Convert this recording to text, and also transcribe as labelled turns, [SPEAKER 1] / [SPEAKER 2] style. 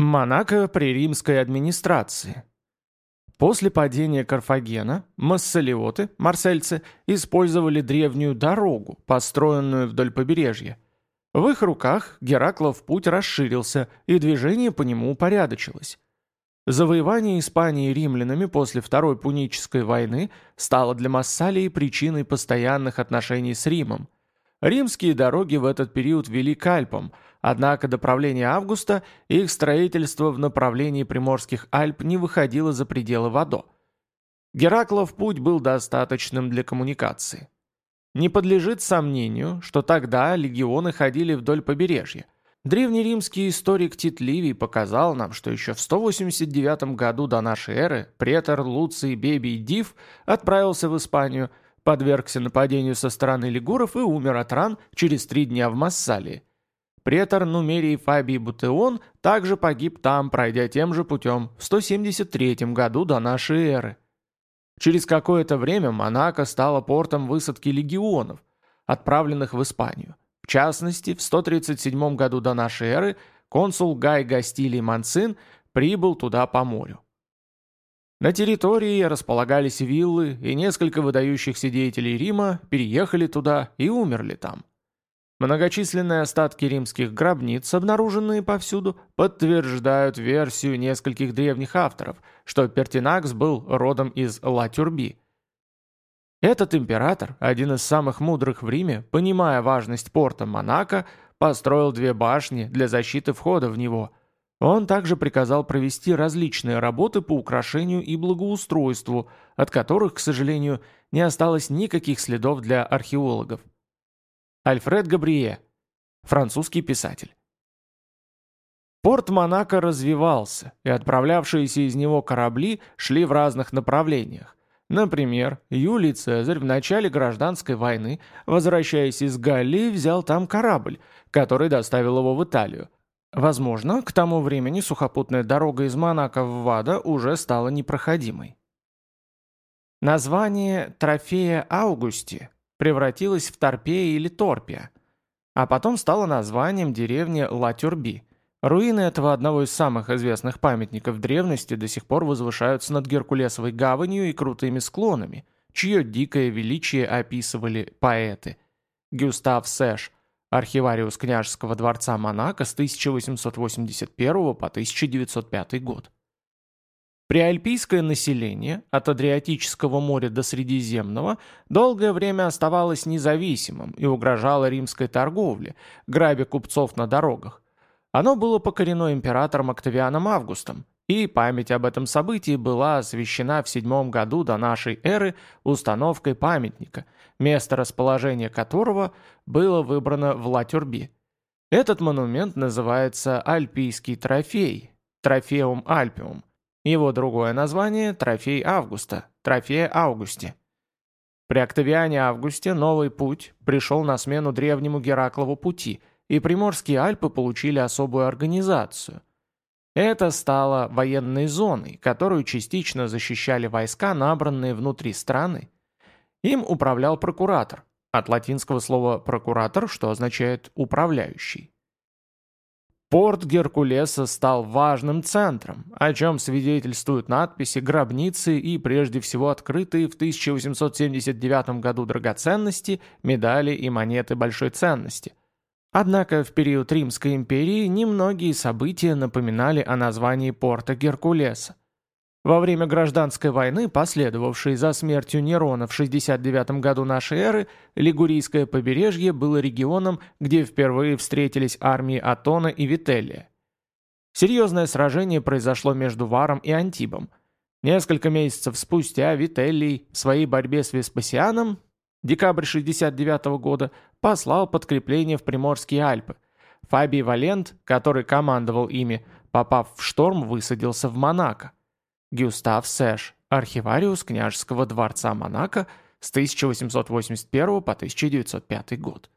[SPEAKER 1] Монако при римской администрации. После падения Карфагена массалиоты, марсельцы, использовали древнюю дорогу, построенную вдоль побережья. В их руках Гераклов путь расширился, и движение по нему упорядочилось. Завоевание Испании римлянами после Второй Пунической войны стало для Массалии причиной постоянных отношений с Римом. Римские дороги в этот период вели к Альпам – Однако до правления Августа их строительство в направлении Приморских Альп не выходило за пределы Вадо. Гераклов путь был достаточным для коммуникации. Не подлежит сомнению, что тогда легионы ходили вдоль побережья. Древнеримский историк Тит Ливий показал нам, что еще в 189 году до нашей эры претор Луций Бебий Див отправился в Испанию, подвергся нападению со стороны лигуров и умер от ран через три дня в Массалии. Претор Нумерий Фабий Бутеон также погиб там, пройдя тем же путем, в 173 году до нашей эры. Через какое-то время Монако стала портом высадки легионов, отправленных в Испанию. В частности, в 137 году до нашей эры консул Гай Гастилий Манцин прибыл туда по морю. На территории располагались виллы, и несколько выдающихся деятелей Рима переехали туда и умерли там. Многочисленные остатки римских гробниц, обнаруженные повсюду, подтверждают версию нескольких древних авторов, что Пертинакс был родом из Ла-Тюрби. Этот император, один из самых мудрых в Риме, понимая важность порта Монако, построил две башни для защиты входа в него. Он также приказал провести различные работы по украшению и благоустройству, от которых, к сожалению, не осталось никаких следов для археологов. Альфред Габрие, французский писатель. Порт Монако развивался, и отправлявшиеся из него корабли шли в разных направлениях. Например, Юлий Цезарь в начале гражданской войны, возвращаясь из Галлии, взял там корабль, который доставил его в Италию. Возможно, к тому времени сухопутная дорога из Монако в Вада уже стала непроходимой. Название «Трофея Аугусти» превратилась в Торпея или Торпия, а потом стала названием деревни Ла-Тюрби. Руины этого одного из самых известных памятников древности до сих пор возвышаются над Геркулесовой гаванью и крутыми склонами, чье дикое величие описывали поэты. Гюстав Сэш, архивариус княжеского дворца Монако с 1881 по 1905 год. Приальпийское население от Адриатического моря до Средиземного долгое время оставалось независимым и угрожало римской торговле, грабя купцов на дорогах. Оно было покорено императором Октавианом Августом, и память об этом событии была освящена в седьмом году до нашей эры установкой памятника, место расположения которого было выбрано в Латюрби. Этот монумент называется Альпийский трофей, Трофеум Альпиум, его другое название – Трофей Августа, Трофея Августе. При Октавиане Августе новый путь пришел на смену древнему Гераклову пути, и Приморские Альпы получили особую организацию. Это стало военной зоной, которую частично защищали войска, набранные внутри страны. Им управлял прокуратор, от латинского слова «прокуратор», что означает «управляющий». Порт Геркулеса стал важным центром, о чем свидетельствуют надписи, гробницы и, прежде всего, открытые в 1879 году драгоценности, медали и монеты большой ценности. Однако в период Римской империи немногие события напоминали о названии порта Геркулеса. Во время гражданской войны, последовавшей за смертью Нерона в 69 году нашей эры, Лигурийское побережье было регионом, где впервые встретились армии Атона и Вителлия. Серьезное сражение произошло между Варом и Антибом. Несколько месяцев спустя Вителлий в своей борьбе с Веспасианом, декабрь 69 года, послал подкрепление в Приморские Альпы. Фабий Валент, который командовал ими, попав в шторм, высадился в Монако. Гюстав Сэш, архивариус княжеского дворца Монако с 1881 по 1905 год.